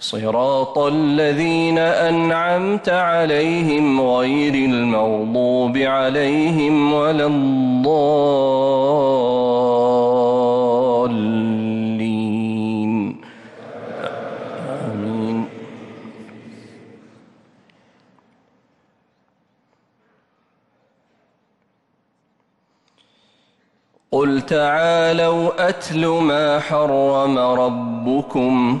صراط الذين أنعمت عليهم غير المغضوب عليهم ولا الضالين. آمين. قل تعالوا أتل ما حرم ربكم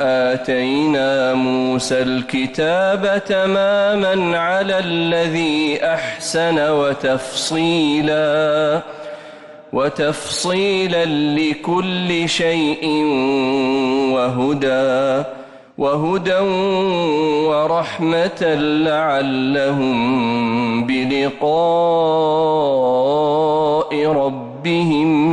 آتينا موسى الكتاب تماما على الذي أحسن وتفصيلا وتفصيلا لكل شيء وهدى وهدى ورحمة لعلهم بلقاء ربهم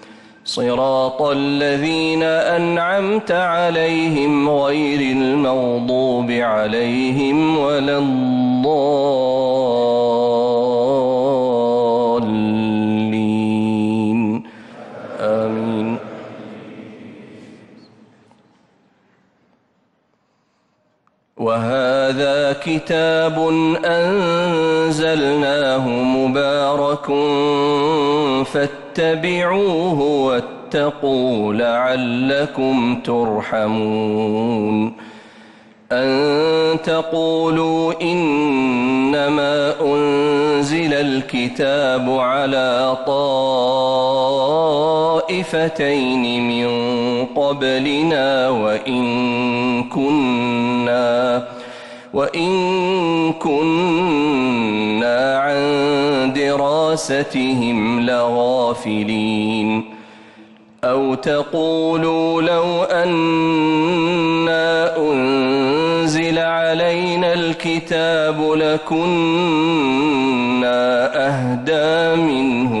صراط الذين أنعمت عليهم غير المغضوب عليهم ولا الضالين. آمين. وهذا كتاب أنزلناه مبارك فاتبعوه واتقوا لعلكم ترحمون. أن تقولوا إنما أنزل الكتاب على طائفتين من قبلنا وإن كنا وإن كنا عن دراستهم لغافلين أو تقولوا لو أنا أنزل نزل علينا الكتاب لكنا أهدى منهم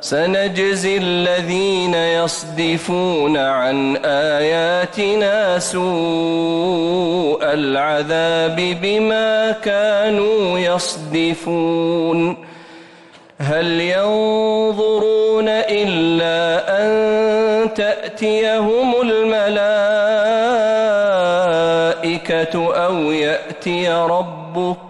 سنجزي الذين يصدفون عن آياتنا سوء العذاب بما كانوا يصدفون. هل ينظرون إلا أن تأتيهم الملائكة أو يأتي ربك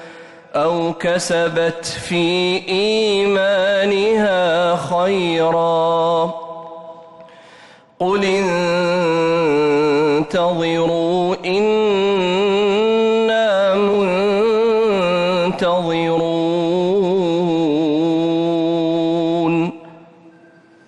أو كسبت في إيمانها خيرا. قل انتظروا